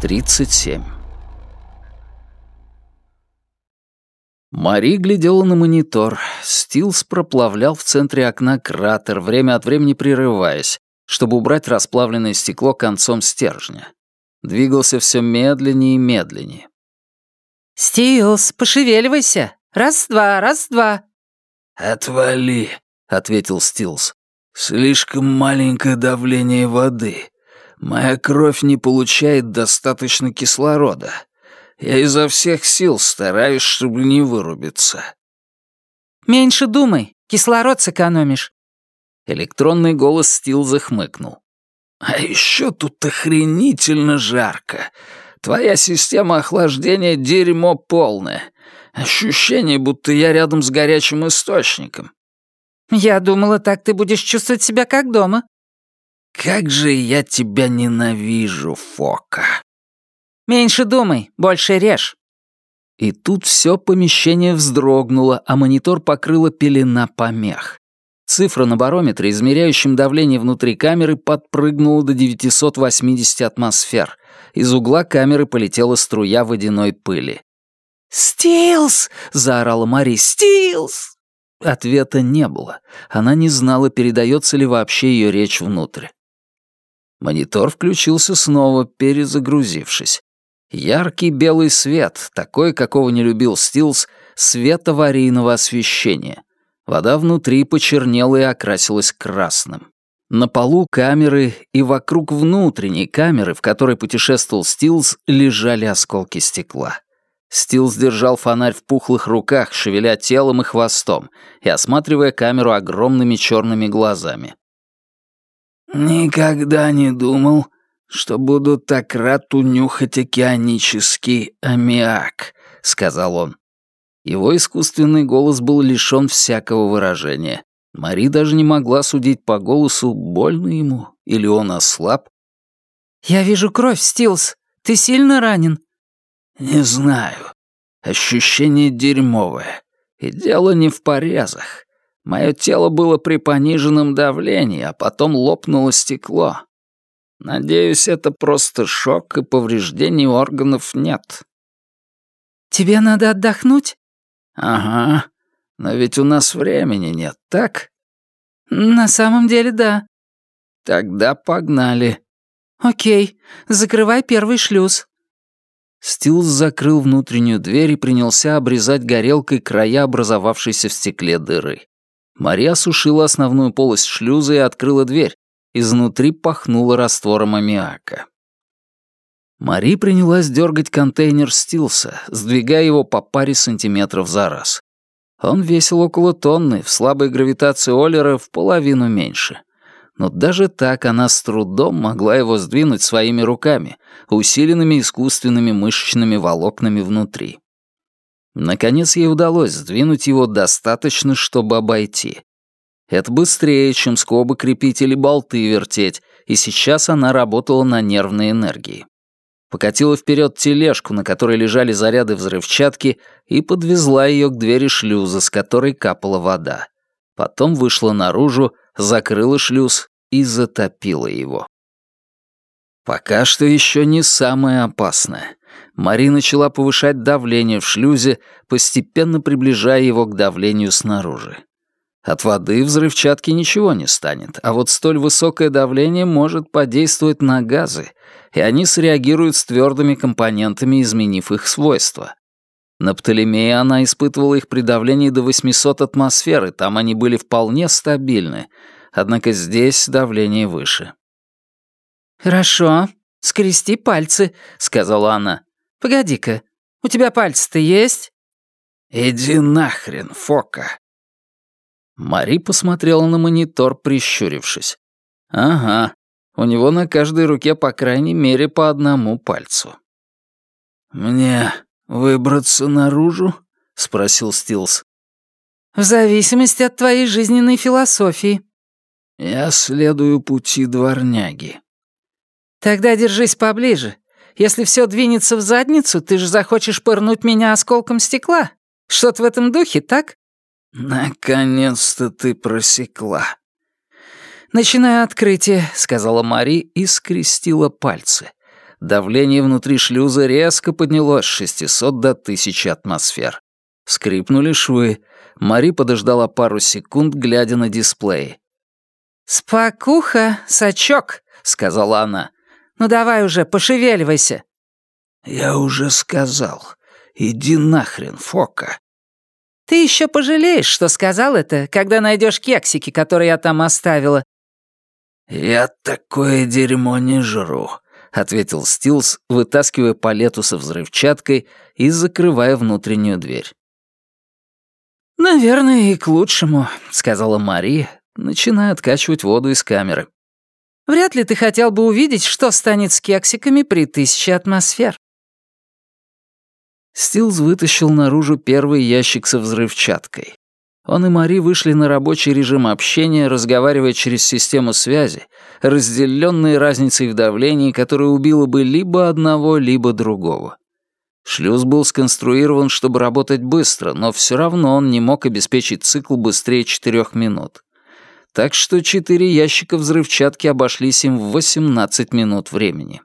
37. Мари глядела на монитор. Стилс проплавлял в центре окна кратер, время от времени прерываясь, чтобы убрать расплавленное стекло концом стержня. Двигался все медленнее и медленнее. «Стилс, пошевеливайся! Раз-два, раз-два!» «Отвали!» — ответил Стилс. «Слишком маленькое давление воды. Моя кровь не получает достаточно кислорода. Я изо всех сил стараюсь, чтобы не вырубиться». «Меньше думай, кислород сэкономишь». Электронный голос Стилза хмыкнул. «А еще тут охренительно жарко. Твоя система охлаждения — дерьмо полное. Ощущение, будто я рядом с горячим источником». «Я думала, так ты будешь чувствовать себя как дома». «Как же я тебя ненавижу, Фока!» «Меньше думай, больше режь». И тут все помещение вздрогнуло, а монитор покрыла пелена помех. Цифра на барометре, измеряющем давление внутри камеры, подпрыгнула до 980 атмосфер. Из угла камеры полетела струя водяной пыли. «Стилс!» — заорала Мари. «Стилс!» Ответа не было. Она не знала, передается ли вообще ее речь внутрь. Монитор включился снова, перезагрузившись. Яркий белый свет, такой, какого не любил Стилс, свет аварийного освещения. Вода внутри почернела и окрасилась красным. На полу камеры и вокруг внутренней камеры, в которой путешествовал Стилс, лежали осколки стекла. Стилс держал фонарь в пухлых руках, шевеля телом и хвостом, и осматривая камеру огромными черными глазами. «Никогда не думал, что буду так рад унюхать океанический аммиак», — сказал он. Его искусственный голос был лишён всякого выражения. Мари даже не могла судить по голосу, больно ему или он ослаб. «Я вижу кровь, Стилс. Ты сильно ранен?» «Не знаю. Ощущение дерьмовое. И дело не в порезах. Мое тело было при пониженном давлении, а потом лопнуло стекло. Надеюсь, это просто шок, и повреждений органов нет. «Тебе надо отдохнуть?» «Ага. Но ведь у нас времени нет, так?» «На самом деле, да». «Тогда погнали». «Окей. Закрывай первый шлюз». Стилс закрыл внутреннюю дверь и принялся обрезать горелкой края образовавшейся в стекле дыры. Мария осушила основную полость шлюза и открыла дверь, Изнутри пахнуло раствором аммиака. Мари принялась дергать контейнер Стилса, сдвигая его по паре сантиметров за раз. Он весил около тонны, в слабой гравитации Оллера в половину меньше. Но даже так она с трудом могла его сдвинуть своими руками, усиленными искусственными мышечными волокнами внутри. Наконец ей удалось сдвинуть его достаточно, чтобы обойти. Это быстрее, чем скобы крепить или болты вертеть, и сейчас она работала на нервной энергии. Покатила вперед тележку, на которой лежали заряды взрывчатки, и подвезла ее к двери шлюза, с которой капала вода. Потом вышла наружу, закрыла шлюз и затопила его. Пока что еще не самое опасное. Мари начала повышать давление в шлюзе, постепенно приближая его к давлению снаружи. От воды взрывчатки ничего не станет, а вот столь высокое давление может подействовать на газы, и они среагируют с твердыми компонентами, изменив их свойства. На Птолемее она испытывала их при давлении до 800 атмосфер, и там они были вполне стабильны, однако здесь давление выше. «Хорошо, скрести пальцы», — сказала она. «Погоди-ка, у тебя пальцы-то есть?» «Иди нахрен, Фока», Мари посмотрела на монитор, прищурившись. «Ага, у него на каждой руке по крайней мере по одному пальцу». «Мне выбраться наружу?» — спросил Стилс. «В зависимости от твоей жизненной философии». «Я следую пути дворняги». «Тогда держись поближе. Если все двинется в задницу, ты же захочешь пырнуть меня осколком стекла. Что-то в этом духе, так?» «Наконец-то ты просекла». «Начинаю открытие», — сказала Мари и скрестила пальцы. Давление внутри шлюза резко поднялось с 600 до 1000 атмосфер. Скрипнули швы. Мари подождала пару секунд, глядя на дисплей. «Спокуха, сачок», — сказала она. «Ну давай уже, пошевеливайся». «Я уже сказал. Иди нахрен, Фока». «Ты еще пожалеешь, что сказал это, когда найдешь кексики, которые я там оставила». «Я такое дерьмо не жру», — ответил Стилс, вытаскивая палету со взрывчаткой и закрывая внутреннюю дверь. «Наверное, и к лучшему», — сказала Мари, начиная откачивать воду из камеры. «Вряд ли ты хотел бы увидеть, что станет с кексиками при тысяче атмосфер». Стилс вытащил наружу первый ящик со взрывчаткой. Он и Мари вышли на рабочий режим общения, разговаривая через систему связи, разделенные разницей в давлении, которая убила бы либо одного, либо другого. Шлюз был сконструирован, чтобы работать быстро, но все равно он не мог обеспечить цикл быстрее четырех минут. Так что четыре ящика взрывчатки обошлись им в 18 минут времени.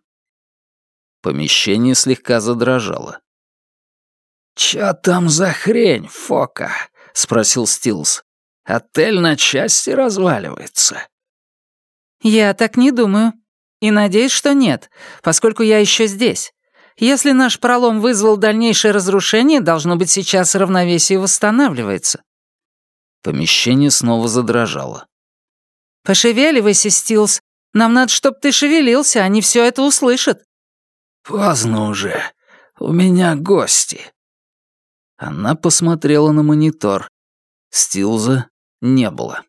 Помещение слегка задрожало. «Чё там за хрень, Фока?» — спросил Стилс. «Отель на части разваливается». «Я так не думаю. И надеюсь, что нет, поскольку я еще здесь. Если наш пролом вызвал дальнейшее разрушение, должно быть, сейчас равновесие восстанавливается». Помещение снова задрожало. «Пошевеливайся, Стилс. Нам надо, чтобы ты шевелился, они все это услышат». «Поздно уже. У меня гости». Она посмотрела на монитор. Стилза не было.